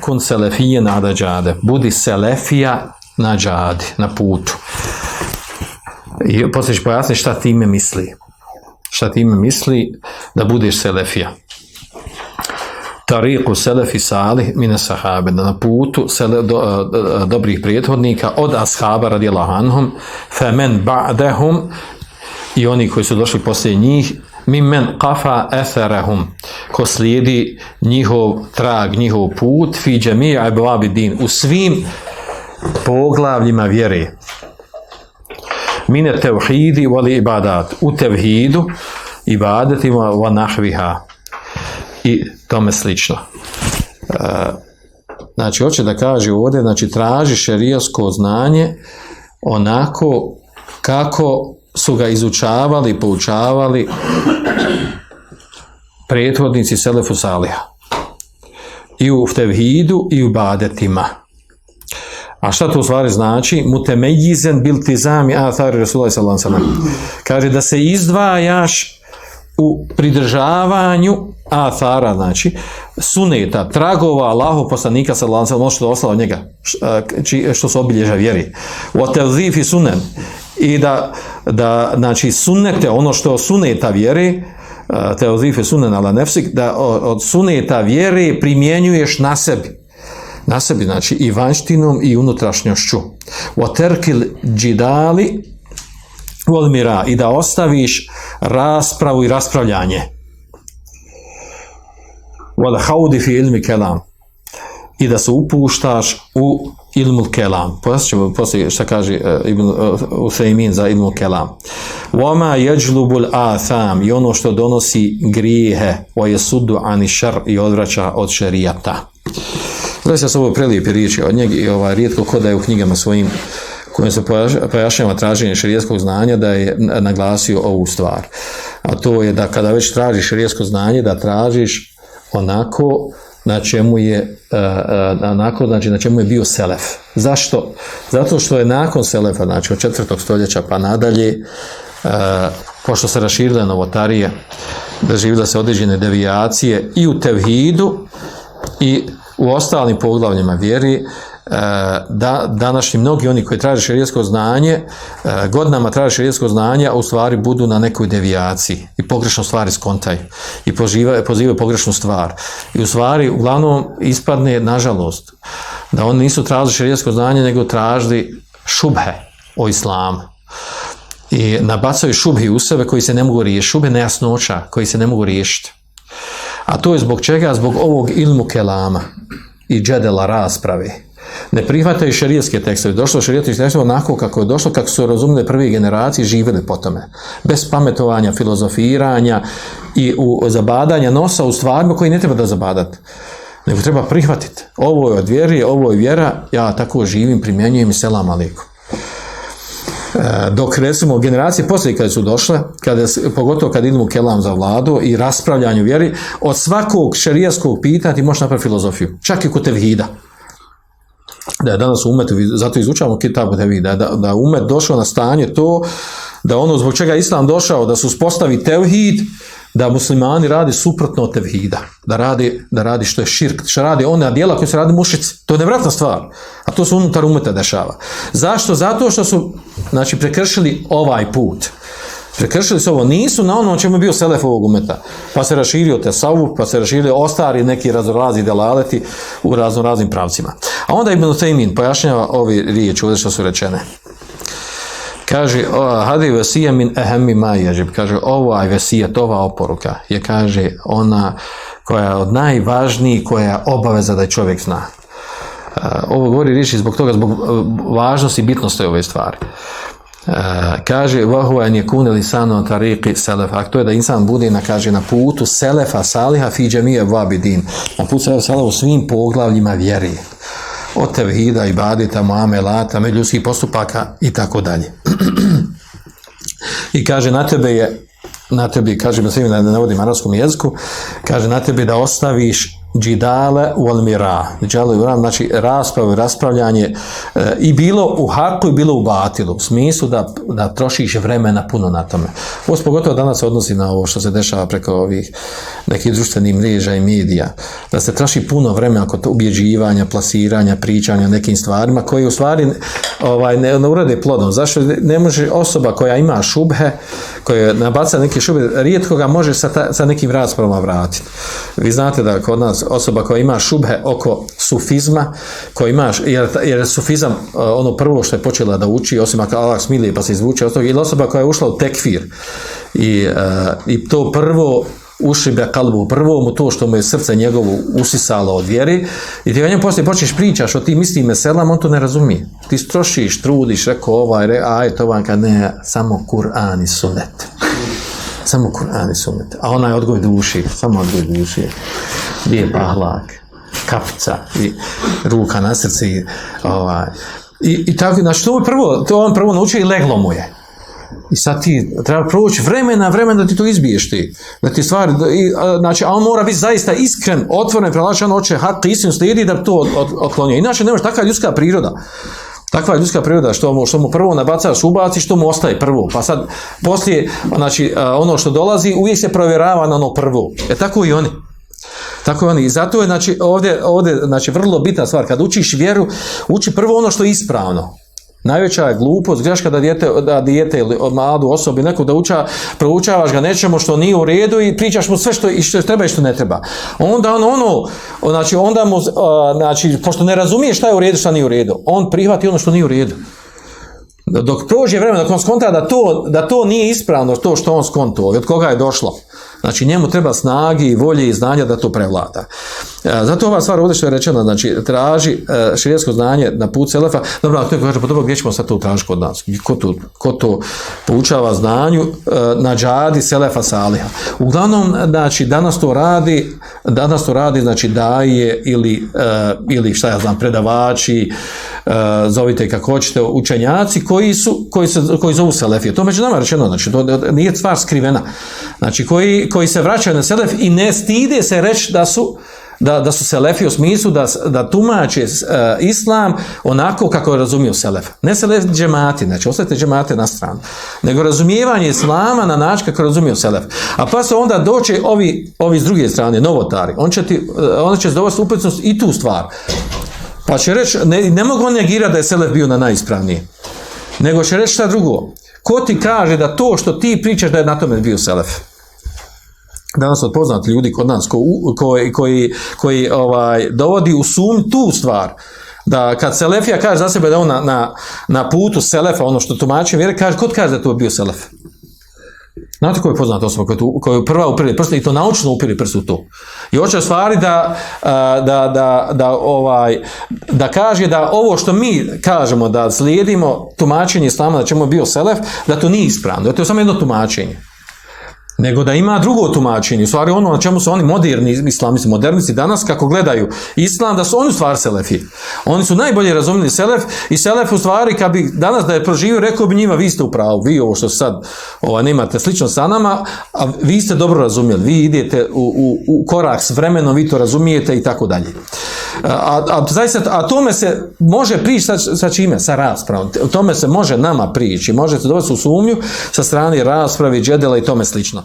kun selefije na džade. Budi selefija na džadi, na putu. I poslije ću pojasniti šta time misli. Šta time misli da budeš selefija. Tariku selefi salih mine sahabe, na putu sele, do, do, dobrih prethodnika od ashaba radijallahu anhum, femen ba'dehum i oni koji su došli poslije njih, mimen kafa etherahum, ko slijedi njihov trag, njihov put, fi džemija eblabi din, u svim poglavljima vjere. Mine tevhidi vali ibadat, u tevhidu, ibadetima va nahviha i tome slično. E, znači, hoće da kaže ovdje, znači, traži šerijasko znanje onako kako su ga izučavali, poučavali prethodnici Selefu Saliha. I u tevhidu i u badetima. A šta to u stvari znači? Mutemejizen bil tizami athari Rasulaj sallam. Kaže da se izdvajaš u pridržavanju athara, znači suneta, tragova Allahu poslanika sallam ono što je ostalo od njega, što su obilježa vjeri. U sunen. I da, da, znači, sunnete, ono što suneta vjeri, te ozife sunen ala nefsik, da od suneta vjere primjenjuješ na sebi na sebi, znači i vanštinom i unutrašnjošću. Waterkil džidali volmira i da ostaviš raspravu i raspravljanje. Wal haudi fi ilmi kelam i da se upuštaš u ilmu kelam. Poslije ćemo poslije šta kaže uh, Ibn uh, za ilmu kelam. Wama yajlubul atham i ono što donosi grijehe wa yasuddu ani šar i odvraća od šerijata. Zaista su ovo prelijepe riječi od njega i ovaj, rijetko ko da je u knjigama svojim kojim se pojašnjava traženje širijetskog znanja da je naglasio ovu stvar. A to je da kada već tražiš širijetsko znanje, da tražiš onako na čemu je onako, znači na čemu je bio selef. Zašto? Zato što je nakon selefa, znači od četvrtog stoljeća pa nadalje, pošto se raširile novotarije, doživjela se određene devijacije i u tevhidu i u ostalim poglavljima vjeri e, da današnji mnogi oni koji traže šerijetsko znanje e, godinama traže šerijetsko znanje a u stvari budu na nekoj devijaciji i pogrešno stvari skontaju i pozivaju, pozivaju pogrešnu stvar i u stvari uglavnom ispadne nažalost da oni nisu tražili šerijetsko znanje nego tražili šubhe o islamu i nabacaju šubhi u sebe koji se ne mogu riješiti šubhe nejasnoća koji se ne mogu riješiti A to je zbog čega? Zbog ovog ilmu kelama i džedela rasprave. Ne prihvataju šerijetske tekstove. Došlo šerijetske tekstove onako kako je došlo, kako su razumile prve generacije živjeli po tome. Bez pametovanja, filozofiranja i u zabadanja nosa u stvarima koji ne treba da zabadati. Nego treba prihvatiti. Ovo je od vjeri, ovo je vjera, ja tako živim, primjenjujem i selam alikum. E, dok recimo generacije poslije kada su došle, kada, pogotovo kad idemo u kelam za vladu i raspravljanju vjeri, od svakog šarijaskog pitanja ti možeš napraviti filozofiju, čak i kod tevhida. Da je danas umet, zato izučavamo kitabu tevhida, da, da umet došao na stanje to, da ono zbog čega islam došao, da su spostavi tevhid, da muslimani radi suprotno od tevhida, da radi, da radi što je širk, što radi one djela koje se radi mušici. To je nevratna stvar, a to se unutar umeta dešava. Zašto? Zato što su znači, prekršili ovaj put. Prekršili su ovo, nisu na ono čemu je bio selef ovog umeta. Pa se raširio te savu, pa se raširio ostari neki razrazi delaleti u razno raznim pravcima. A onda Ibn Taymin pojašnjava ovi riječi, ovdje što su rečene. Kaže, hadi vesija min ehemi ma ježib. Kaže, ovaj vesija, ova oporuka je, kaže, ona koja je od najvažnijih, koja je obaveza da je čovjek zna. Ovo govori riječi zbog toga, zbog e, važnosti i bitnosti ove stvari. Uh, kaže vahuva je kune lisano tariqi selef a to je da insan bude na kaže na putu selefa saliha fi džemije vabidin na putu selefa saliha u svim poglavljima vjeri od tevhida, ibadita, muamelata, međuljudskih postupaka i tako dalje. I kaže, na tebe je, na tebi, kaže, ne navodim arabskom jeziku, kaže, na tebi da ostaviš džidale wal mira. Znači raspravo, raspravljanje e, i bilo u haku i bilo u batilu. U smislu da, da trošiš vremena puno na tome. Ovo se pogotovo danas odnosi na ovo što se dešava preko ovih nekih društvenih mreža i medija. Da se troši puno vremena kod ubjeđivanja, plasiranja, pričanja o nekim stvarima koji u stvari ovaj, ne, ne urade plodom. Zašto ne može osoba koja ima šubhe, koja nabaca neke šubhe, rijetko ga može sa, ta, sa nekim raspravama vratiti. Vi znate da kod nas osoba koja ima šubhe oko sufizma, koja ima, jer, jer sufizam ono prvo što je počela da uči, osim ako Allah smilije pa se izvuče od toga, ili osoba koja je ušla u tekfir i, uh, i to prvo ušibe kalbu, prvo mu to što mu je srce njegovo usisalo od vjeri i ti ga njemu poslije počneš pričaš o tim istim meselama, on to ne razumije. Ti strošiš, trudiš, rekao ovaj, re, aj, to vam kad ne, samo Kur'an i sunet. Samo Kur'an i sunet. A onaj odgoj duši, samo odgoj duši. Lijep ahlak, kapica i ruka na srce i ovaj. I, i tako, znači to prvo, to on prvo naučio i leglo mu je. I sad ti treba proći vremena, vremena da ti to izbiješ ti. Da ti stvari, znači, a on mora biti zaista iskren, otvoren, prelačan, oče, hak, istinu slijedi da to otklonio. Inače, ne može, takva ljudska priroda. Takva je ljudska priroda što mu, što mu prvo nabacaš ubaci, što mu ostaje prvo. Pa sad, poslije, znači, ono što dolazi, uvijek se provjerava na ono prvo. E tako i oni. Tako i oni. I zato je, znači, ovdje, ovdje, znači, vrlo bitna stvar. Kad učiš vjeru, uči prvo ono što je ispravno. Najveća je glupost, greška da dijete, da dijete ili mladu osobu nekog da uča, proučavaš ga nečemu što nije u redu i pričaš mu sve što, i što treba i što ne treba. Onda on ono, znači onda mu, znači, pošto ne razumije šta je u redu, šta nije u redu, on prihvati ono što nije u redu. Dok prođe vremena, dok on skonta da to, da to nije ispravno, to što on skonto, od koga je došlo. Znači njemu treba snagi, volje i znanja da to prevlada. E, zato ova stvar ovdje što je rečeno, znači traži e, širijesko znanje na put Selefa. Dobro, ako neko kaže, pa dobro, gdje ćemo sad to tražiti kod nas? Ko to, ko to poučava znanju e, na džadi Selefa Saliha? Uglavnom, znači, danas to radi, danas to radi, znači, daje ili, ili šta ja znam, predavači, zovite kako hoćete, učenjaci koji su, koji se, koji zovu Selefije. To među nama rečeno, znači, to nije stvar skrivena. Znači, koji, koji se vraćaju na Selef i ne stide se reći da su da, da su selefi u smislu da, da tumače uh, islam onako kako je razumio selef. Ne selef džemati, znači ostavite džemate na stranu, nego razumijevanje islama na način kako je razumio selef. A pa se onda doće ovi, ovi s druge strane, novotari, on će, ti, uh, on će dovesti upetnost i tu stvar. Pa će reći, ne, ne mogu negirati da je selef bio na najispravniji, nego će reći šta drugo. Ko ti kaže da to što ti pričaš da je na tome bio selef? Danas od poznati ljudi kod nas ko, koji, koji, koji ovaj, dovodi u sum tu stvar da kad Selefija kaže za sebe da on na, na, na putu Selefa, ono što tumači vjere, kaže, kod kaže da to bio Selef? Znate koji je poznat osoba je prva upiri prst i to naučno upiri prst u to. I hoće stvari da, da, da, da, ovaj, da kaže da ovo što mi kažemo da slijedimo tumačenje islama da je bio Selef, da to nije ispravno. Da to je samo jedno tumačenje nego da ima drugo tumačenje. U stvari ono na čemu su oni moderni islamisti, modernici danas kako gledaju islam, da su oni u stvari selefi. Oni su najbolje razumili selef i selef u stvari kad bi danas da je proživio, rekao bi njima vi ste u pravu, vi ovo što sad ova, nemate slično sa nama, a vi ste dobro razumjeli, vi idete u, u, u korak s vremenom, vi to razumijete i tako dalje. A, a, zaista, a tome se može prići sa, sa čime? Sa raspravom. O tome se može nama prići. Možete dovesti u sumnju sa strane raspravi, džedela i tome slično.